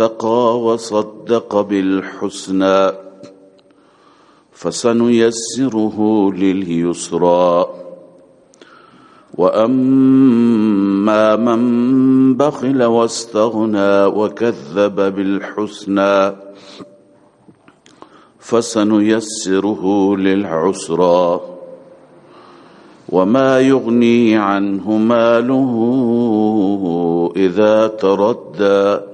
وصدق بالحسنى فسنيسره لليسرى. وأما من بخل واستغنى وكذب بالحسنى فسنيسره للعسرى. وما يغني عنه ماله إذا تردى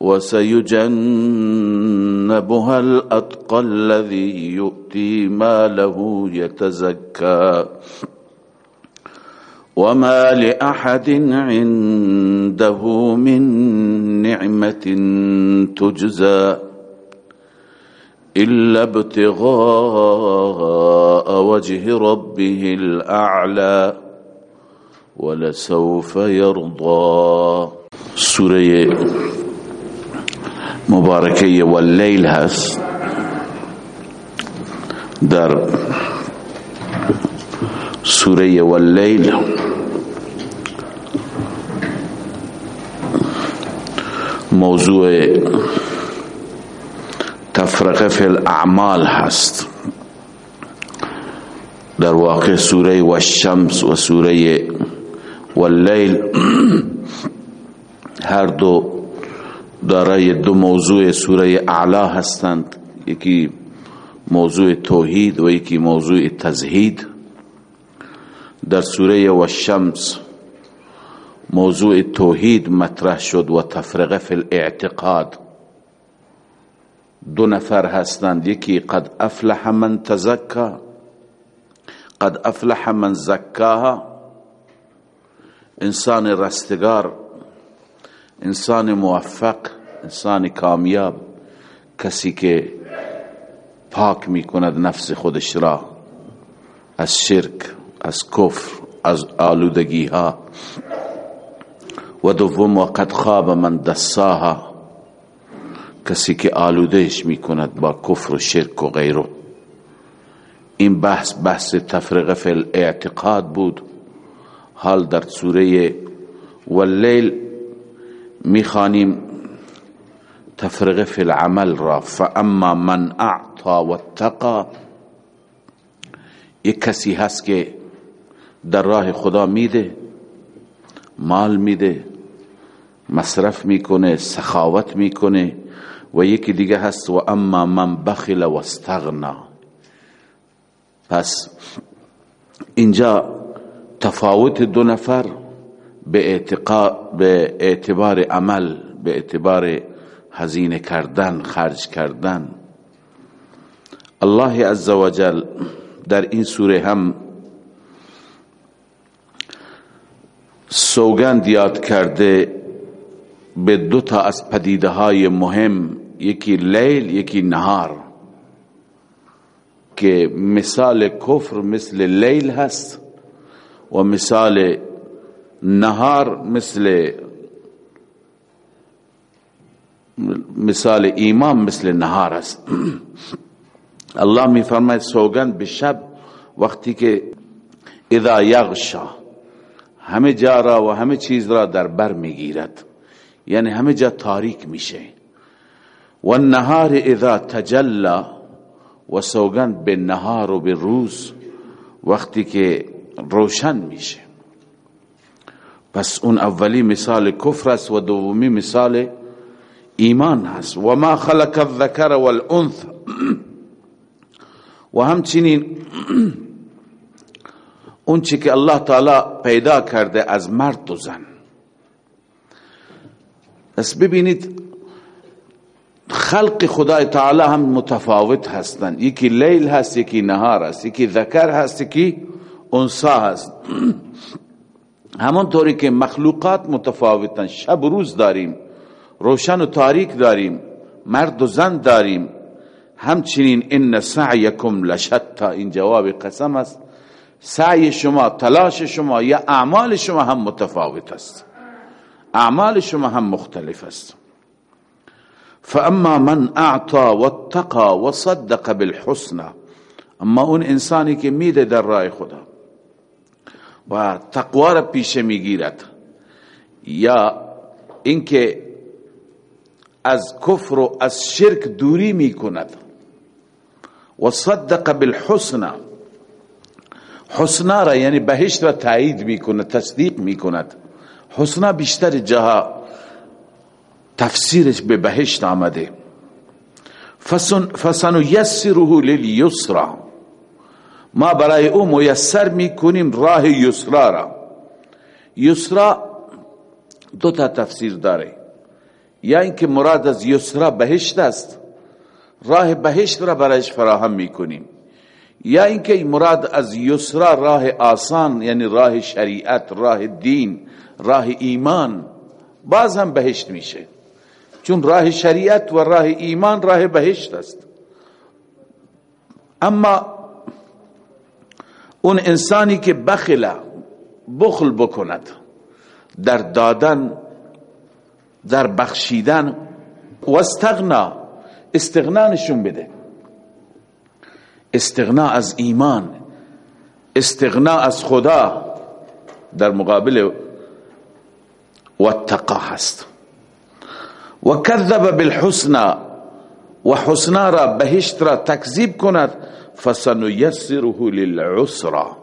وسيجنبها الأتقى الذي يؤتي ماله يتزكى. وما لأحد عنده من نعمة تجزى إلا ابتغاء وجه ربه الأعلى ولسوف يرضى. سورة مبارکه واللیل هست در سوره واللیل. موضوع تفرقه فی الاعمال هست. در واقع سوره و الشمس و سوره واللیل. هر دو دارای دو موضوع سوره اعلا هستند. یکی موضوع توحید و یکی موضوع تزهید. در سوره و الشمس موضوع توحید مطرح شد و تفرقه فی الاعتقاد. دو نفر هستند. یکی قد افلح من تزکا قد افلح من زکاها. انسان رستگار انسان موفق انسان کامیاب کسی که پاک می کند نفس خودش را از شرک از کفر از آلودگی ها و دوم و قد خواب من دساها کسی که آلودهش می کند با کفر و شرک و غیره این بحث بحث تفرقه فی الاعتقاد بود. حال در سوره واللیل می‌خوانیم تفرقه فی العمل را. فاما من اعطا واتقا یک کسی هست که در راه خدا میده مال میده مصرف می‌کنه سخاوت می‌کنه و یکی دیگه هست و اما من بخل و استغنا. پس اینجا تفاوت دو نفر به به اعتبار عمل به اعتبار هزینه کردن خرج کردن. الله عزوجل در این سوره هم سوگند یاد کرده به دو تا از پدیده های مهم یکی لیل یکی نهار که مثال کفر مثل لیل هست و مثال نهار مثل مثال ایمان مثل نهار است. الله می فرماید سوگند به شب وقتی که اذا یغشا همه جا را و همه چیز را در بر می‌گیرد. یعنی همه جا تاریک میشه. و نهار اذا تجلا و سوگند به نهار و به روز وقتی که روشن میشه. پس اون اولی مثال کفر است و دومی مثال ایمان هست. و ما خلق الذکر والانث. و همچنین اون چی که الله تعالی پیدا کرده از مرد و زن. پس ببینید خلق خدای تعالی هم متفاوت هستند. یکی لیل هست یکی نهار هست یکی ذکر هست یکی انسا هست. طوری که مخلوقات متفاوتن. شب و روز داریم روشن و تاریک داریم مرد و زن داریم. همچنین ان سعیکم لشتا این جواب قسم است. سعی شما تلاش شما یا اعمال شما هم متفاوت است. اعمال شما هم مختلف است. فاما من اعطى واتقى وصدق بالحسنى. اما اون انسانی که میده در راه خدا. و تقوا را پیشه می‌گیرد. یا اینکه از کفر و از شرک دوری می‌کند. و صدق بالحسنى. حسنا را یعنی بهشت را تایید می‌کند تصدیق می‌کند. حسنا بیشتر جاها تفسیرش به بهشت آمده. فسن یسره لیلیسرا ما برای او میسر می‌کنیم راه یسرا را. یسرا دو تا تفسیر داره. یا اینکه مراد از یسرا بهشت است راه بهشت را برایش فراهم می‌کنیم. یا اینکه مراد از یسرا راه آسان یعنی راه شریعت راه دین راه ایمان باز هم بهشت میشه. چون راه شریعت و راه ایمان راه بهشت است. اما اون انسانی که بخل بخل بکند در دادن در بخشیدن و استغنا استغنا نشون بده. استغنا از ایمان استغنا از خدا در مقابل واتقا هست. و کذب بالحسنا و حسنا را بهشت را تکذیب کند. فسنیسره للعسرا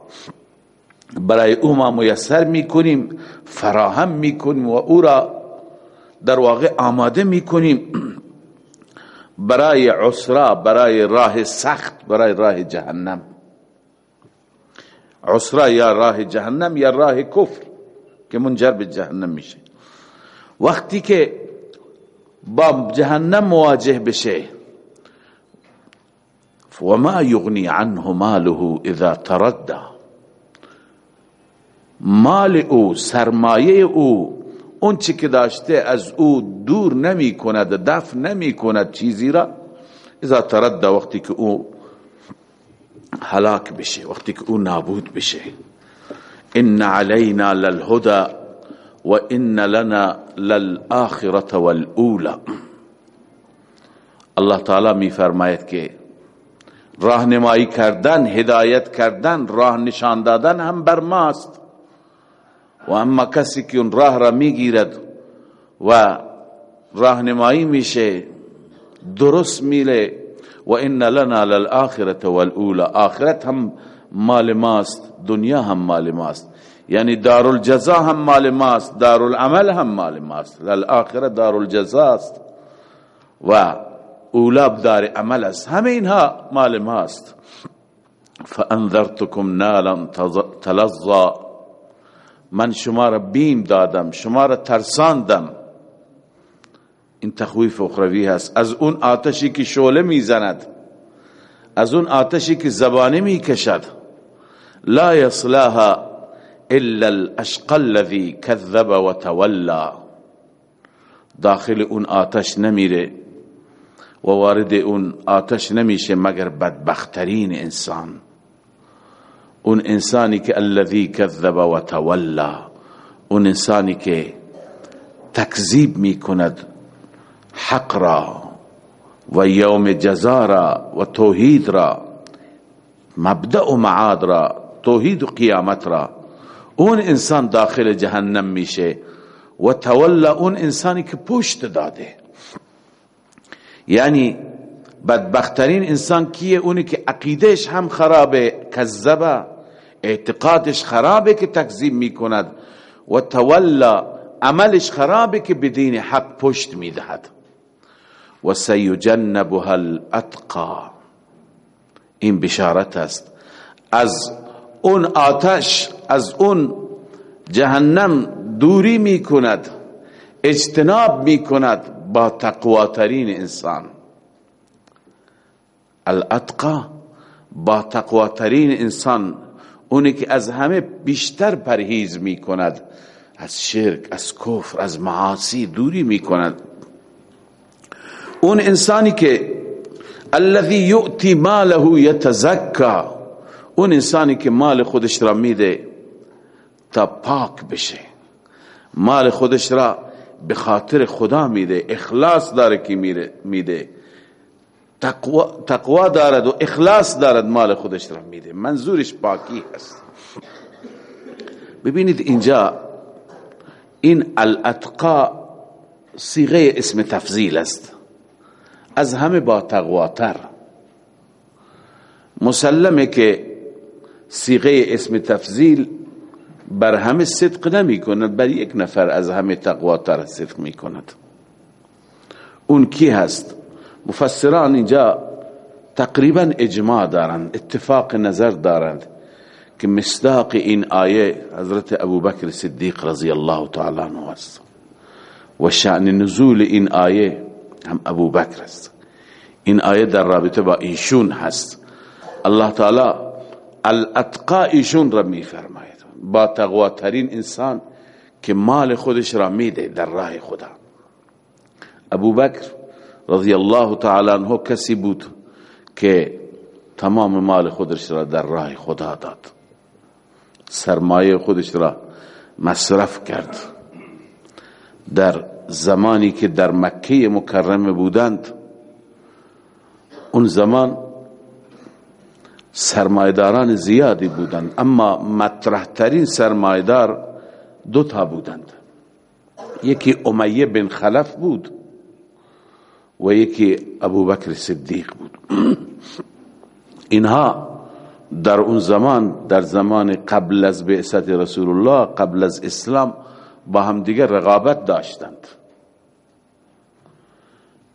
برای او ما میسر می‌کنیم فراهم می‌کنیم و او را در واقع آماده می‌کنیم. برای عسرا برای راه سخت برای راه جهنم. عسرا یا راه جهنم یا راه کفر که منجر به جهنم میشه. وقتی که با جهنم مواجه بشه وما یغنی عنه ماله إذا تردى. مال أو سرمایه أو اون چی که داشته از أو دور نمی کند دفع نمی کند چیزی را اذا ترد وقتی که أو هلاک بشه وقتی که أو نابود بشه. ان علینا للهدى و ان لنا للآخرة والأولى. الله تعالی می فرماید که راهنمایی کردن هدایت کردن راه نشان دادن هم بر ماست. و اما کسی که اون راه را می‌گیرد و راهنمایی میشه درست میله. و ان لنا للآخرة والأولى. آخرت هم مال ماست دنیا هم مال ماست. یعنی دار الجزا هم مال ماست دار العمل هم مال ماست. للآخرة دار الجزا است و اولاب دار عمل است. همه اینها مال ماست. فانذرتكم نارا تلظى من شما را بیم دادم شما را ترساندم. این تخویف اخروی هست. از اون آتشی که شعله می‌زند از اون آتشی که زبانه می‌کشد. لا یصلاها الا الاشقى الذي كذب وتولى. داخل اون آتش نمیره. و وارد اون آتش نمیشه مگر بدبخترین انسان. اون انسانی که الذي كذب و اون انسانی که تکذیب می‌کند حق را و یوم جزا را و توحید را مبدع و معاد را توحید و قیامت را اون انسان داخل جهنم میشه و تولا اون انسانی که پشت داده. یعنی بدبخترین انسان کیه؟ اونی که عقیدهش هم خرابه کذبه اعتقادش خرابه که تکذیب می‌کند و تولا عملش خرابه که بدین حق پشت می‌دهد. و سیجنبها الاتقا این بشارت است. از اون آتش از اون جهنم دوری می کند اجتناب می کند با تقواترین انسان. الاتقا با تقواترین انسان اونی که از همه بیشتر پرهیز می کند از شرک از کفر از معاصی دوری می کند اون انسانی که الذي یؤتی ماله یتزکا اون انسانی که مال خودش را میده تا پاک بشه. مال خودش را به خاطر خدا میده اخلاص داره که میده. تقوا, تقوا دارد و اخلاص دارد مال خودش را میده. منظورش پاکی هست ببینید اینجا این الاتقا صیغه اسم تفضیل است. از همه با تقواتر مسلمه که صیغه اسم تفضیل بر همه صدق نمی کند بر یک نفر از همه تقواتر صدق می کند اون کی هست؟ مفسران اینجا تقریبا اجماع دارند اتفاق نظر دارند که مصداق این آیه حضرت ابوبکر صدیق رضی الله تعالی عنه است. و شأن نزول این آیه هم ابوبکر است. این آیه در رابطه با ایشون هست. الله تعالی الاتقا ایشون را می فرماید با تقواترین انسان که مال خودش را میده در راه خدا. ابوبکر رضی الله تعالی عنه کسی بود که تمام مال خودش را در راه خدا داد. سرمایه خودش را مصرف کرد. در زمانی که در مکه مکرمه بودند اون زمان سرمایداران زیادی بودند اما مطرح ترین سرمایدار دو تا بودند. یکی امیه بن خلف بود و یکی ابوبکر صدیق بود. اینها در اون زمان در زمان قبل از بعثت رسول الله قبل از اسلام با هم دیگر رقابت داشتند.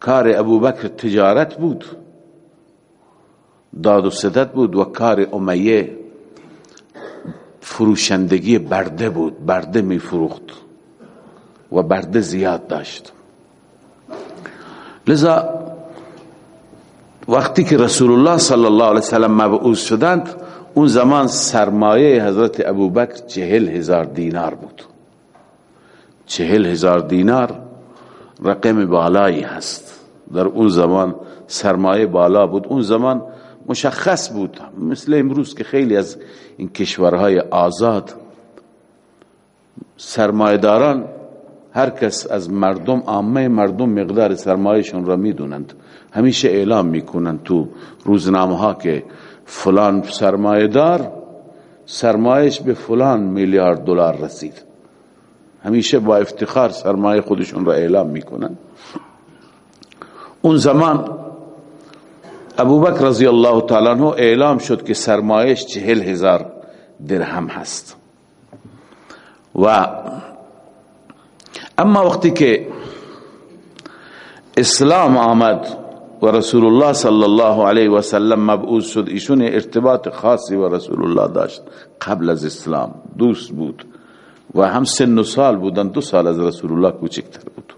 کار ابوبکر تجارت بود. داد و ستد بود و کار امیه فروشندگی برده بود برده می فروخت و برده زیاد داشت. لذا وقتی که رسول الله صلی الله علیه وسلم مبعوث شدند اون زمان سرمایه حضرت ابوبکر چهل هزار دینار بود. چهل هزار دینار رقم بالایی هست. در اون زمان سرمایه بالا بود. اون زمان مشخص بود. مثل امروز که خیلی از این کشورهای آزاد داران هر کس از مردم عامه مردم مقدار سرمایهشون را می‌دونند. همیشه اعلام می‌کنند تو روزنامه ها که فلان سرمایه دار سرمایش به فلان میلیارد دلار رسید. همیشه با افتخار سرمایه خودشون را اعلام می‌کنند. اون زمان ابوبکر رضی الله تعالی عنہ اعلام شد که سرمایش چهل هزار درهم هست و اما وقتی که اسلام آمد و رسول الله صلی الله علیه و سلم مبعوث شد ایشون ارتباط خاصی و رسول الله داشت قبل از اسلام دوست بود و هم سن و سال بودن دو سال از رسول الله کوچکتر بود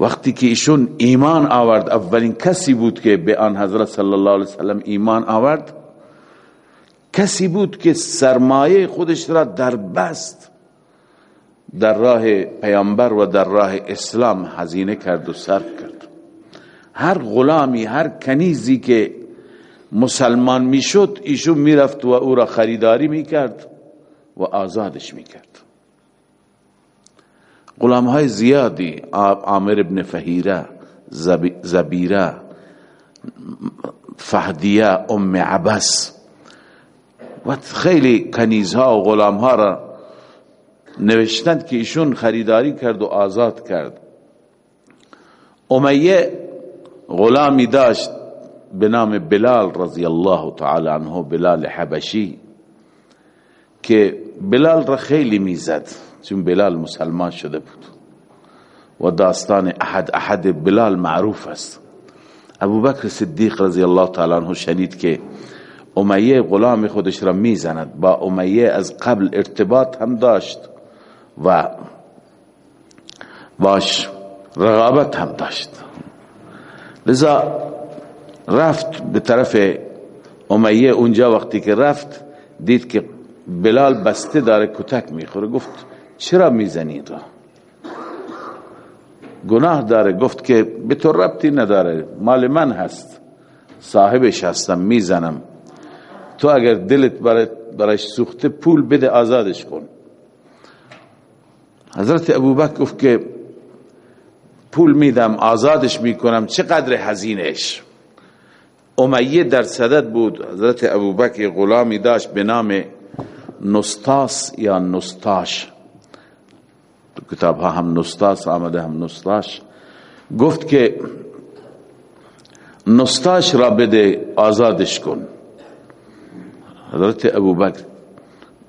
وقتی که ایشون ایمان آورد اولین کسی بود که به آن حضرت صلی الله علیه وسلم ایمان آورد کسی بود که سرمایه خودش را در بست در راه پیامبر و در راه اسلام هزینه کرد و صرف کرد. هر غلامی هر کنیزی که مسلمان می‌شد ایشون می‌رفت و او را خریداری می‌کرد و آزادش می‌کرد. غلام های زیادی عامر ابن فهیره زبیره فهدیه ام عبس و خیلی کنیزها و غلام ها را نوشتند که ایشون خریداری کرد و آزاد کرد. امیه غلامی داشت به نام بلال رضی الله تعالی عنه بلال حبشی که بلال را خیلی می‌زد. چون بلال مسلمان شده بود. و داستان احد احد بلال معروف است. ابو بکر صدیق رضی الله تعالی عنه شنید که امیه غلام خودش را می‌زند. با امیه از قبل ارتباط هم داشت و باش رغابت هم داشت. لذا رفت به طرف امیه. اونجا وقتی که رفت دید که بلال بسته داره کتک می‌خوره. گفت چرا می‌زنید گناه داره. گفت که به تو ربطی نداره. مال من هست. صاحبش هستم. می‌زنم. تو اگر دلت برایش سوخته پول بده آزادش کن. حضرت ابوبکر گفت که پول میدم آزادش می‌کنم. چقدر هزینهش امیه در صدد بود. حضرت ابوبکر غلامی داشت به نام نستاس یا نستاش. تو کتاب ها هم نستاس آمده هم نستاش. گفت که نستاش را بده آزادش کن. حضرت ابوبکر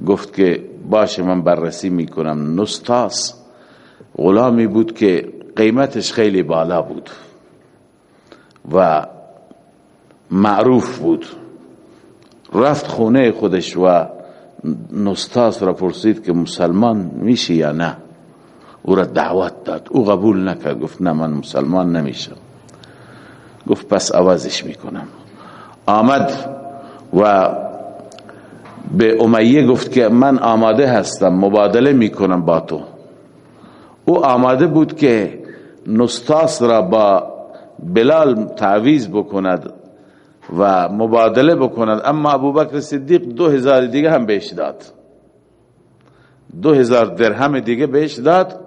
گفت که باشه من بررسی می‌کنم. نستاس غلامی بود که قیمتش خیلی بالا بود و معروف بود. رفت خونه خودش و نستاس را پرسید که مسلمان میشی یا نه. او را دعوت داد. او قبول نکرد. گفت نه من مسلمان نمیشم. گفت پس عوضش می‌کنم. آمد و به امیه گفت که من آماده هستم مبادله می‌کنم با تو. او آماده بود که نستاس را با بلال تعویز بکند و مبادله بکند. اما ابوبکر صدیق دو هزار دیگه هم بهش داد. دو هزار درهم دیگه بهش داد.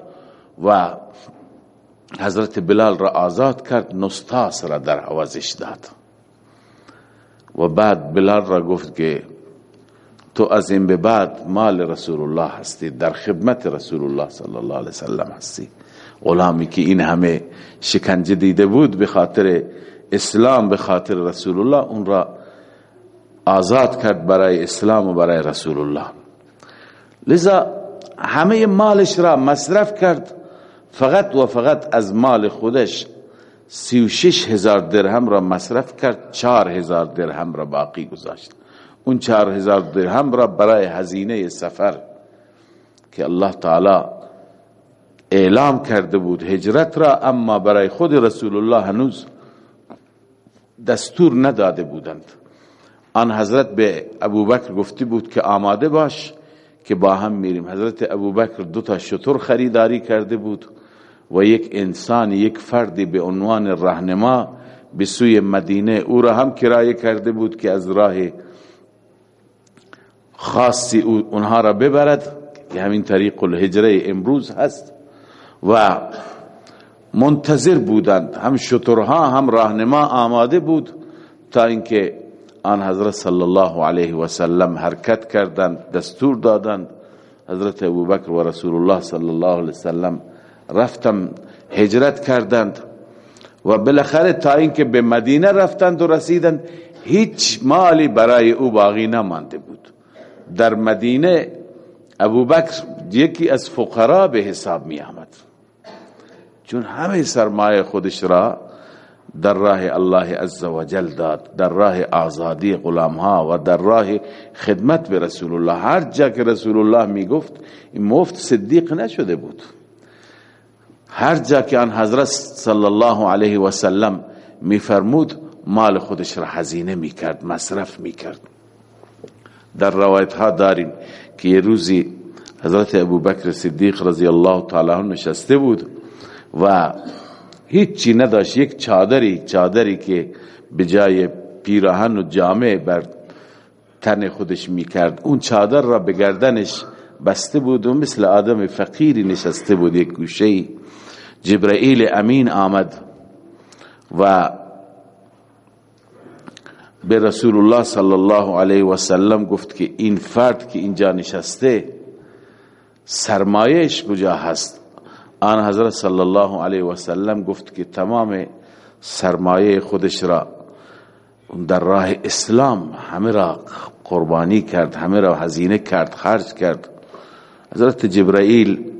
و حضرت بلال را آزاد کرد نستاس را در عوضش داد. و بعد بلال را گفت که تو از این به بعد مال رسول الله هستی در خدمت رسول الله صلی الله علیه وسلم هستی. غلامی که این همه شکنجه دیده بود به خاطر اسلام به خاطر رسول الله اون را آزاد کرد برای اسلام و برای رسول الله لذا همه مالش را مصرف کرد. فقط و فقط از مال خودش سی و شش هزار درهم را مصرف کرد چار هزار درهم را باقی گذاشت. اون چار هزار درهم را برای هزینه سفر که الله تعالی اعلام کرده بود هجرت را اما برای خود رسول الله هنوز دستور نداده بودند. آن حضرت به ابوبکر گفتی بود که آماده باش که با هم میریم. حضرت ابوبکر دو تا شطور خریداری کرده بود. و یک انسان یک فردی به عنوان رهنما به سوی مدینه او را هم کرایه کرده بود که از راه خاصی اونها را ببرد که همین طریق الهجره امروز هست و منتظر بودند. هم شطرها هم راهنما آماده بود تا اینکه آن حضرت صلی الله علیه و سلم حرکت کردند دستور دادند. حضرت ابوبکر و رسول الله صلی الله علیه و سلم رفتم هجرت کردند و بالاخره تا اینکه به مدینه رفتند و رسیدند هیچ مالی برای او باقی نمانده بود. در مدینه ابوبکر یکی از فقرا به حساب می آمد چون همه سرمایه خودش را در راه الله عز و جل داد در راه آزادی غلام ها و در راه خدمت به رسول الله. هر جا که رسول الله می گفت مفت صدیق نشده بود. هر جا که آن حضرت صلی الله علیه و سلم می فرمود مال خودش را هزینه می کرد مصرف می کرد در روایت ها داریم که یه روزی حضرت ابوبکر صدیق رضی الله تعالی نشسته بود و هیچی نداشت یک چادری چادری که به جای پیراهن و جامعه بر تن خودش می‌کرد. اون چادر را به گردنش بسته بود و مثل آدم فقیری نشسته بود یک گوشه جبرائیل امین آمد و به رسول الله صلی الله علیه و سلم گفت که این فرد که اینجا نشسته سرمایش کجا هست؟ آن حضرت صلی الله علیه و سلم گفت که تمام سرمایه خودش را در راه اسلام همه را قربانی کرد همه را هزینه کرد خرج کرد. حضرت جبرائیل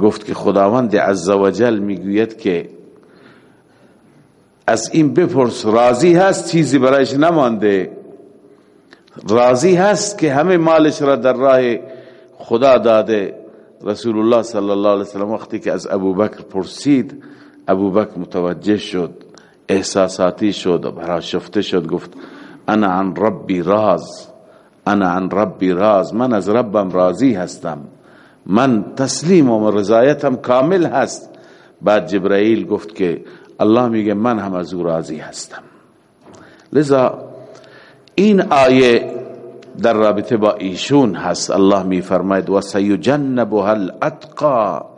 گفت که خداوند عزوجل می‌گوید که از این بپرس راضی هست چیزی برایش نمانده؟ راضی هست که همه مالش را در راه خدا داده. رسول الله صلی الله علیه وسلم وقتی که از ابوبکر پرسید ابوبکر متوجه شد احساساتی شد و برا شفته شد گفت انا عن ربی راز انا عن ربی راز من از ربم راضی هستم. من تسلیم و رضایتم کامل هست. بعد جبرائیل گفت که الله میگه من هم از او راضی هستم. لذا این آیه در رابطه با ایشون هست. الله می فرماید و سیجنبها الاتقا.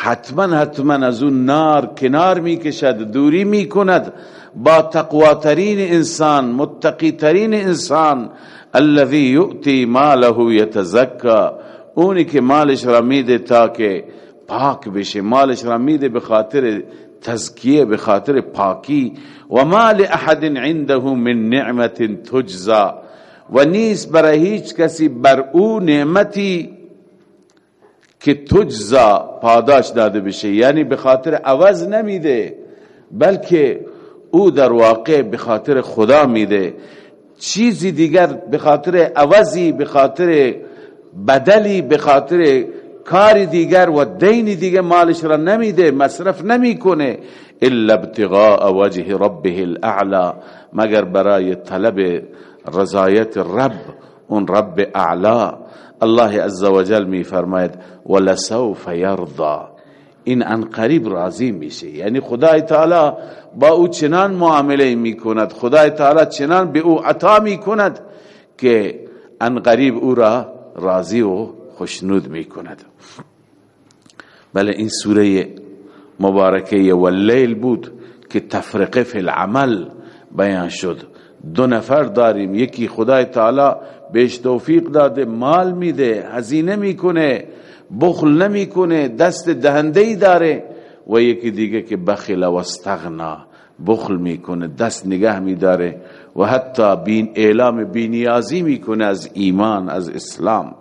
حتما حتما از اون نار کنار می کشد دوری می کند با تقواترین انسان متقیترین انسان الذي یؤتی ماله یتزکا. اونی که مالش را میده تا که پاک بشه مالش را میده به خاطر تزکیه به خاطر پاکی. و مال احد عنده من نعمت تجزا. و نیست برای هیچ کسی بر او نعمتی. که تجزا پاداش داده بشه یعنی به خاطر عوض نمیده بلکه او در واقع به خاطر خدا میده. چیزی دیگر به خاطر عوضی به خاطر بدلی به خاطر کار دیگر و دین دیگر مالش را نمیده مصرف نمی‌کنه الا ابتغاء وجه ربه الاعلى مگر برای طلب رضایت رب اون رب اعلا. الله عز وجل می فرماید ولسوف یرضى این ان قریب راضی میشه. یعنی خدای تعالی با او چنان معامله می‌کند خدای تعالی چنان به او عطا می‌کند که ان قریب او را راضی و خوشنود می‌کند. بله این سوره مبارکه واللیل بود که تفرقه فی العمل بیان شد. دو نفر داریم. یکی خدای تعالی بهش توفیق داده مال میده هزینه می‌کنه بخل نمی‌کنه دست دهنده ای داره. و یکی دیگه که بخل و استغنا بخل می‌کنه دست نگه میداره. و حتی بین اعلام بینیازی می‌کنه از ایمان از اسلام.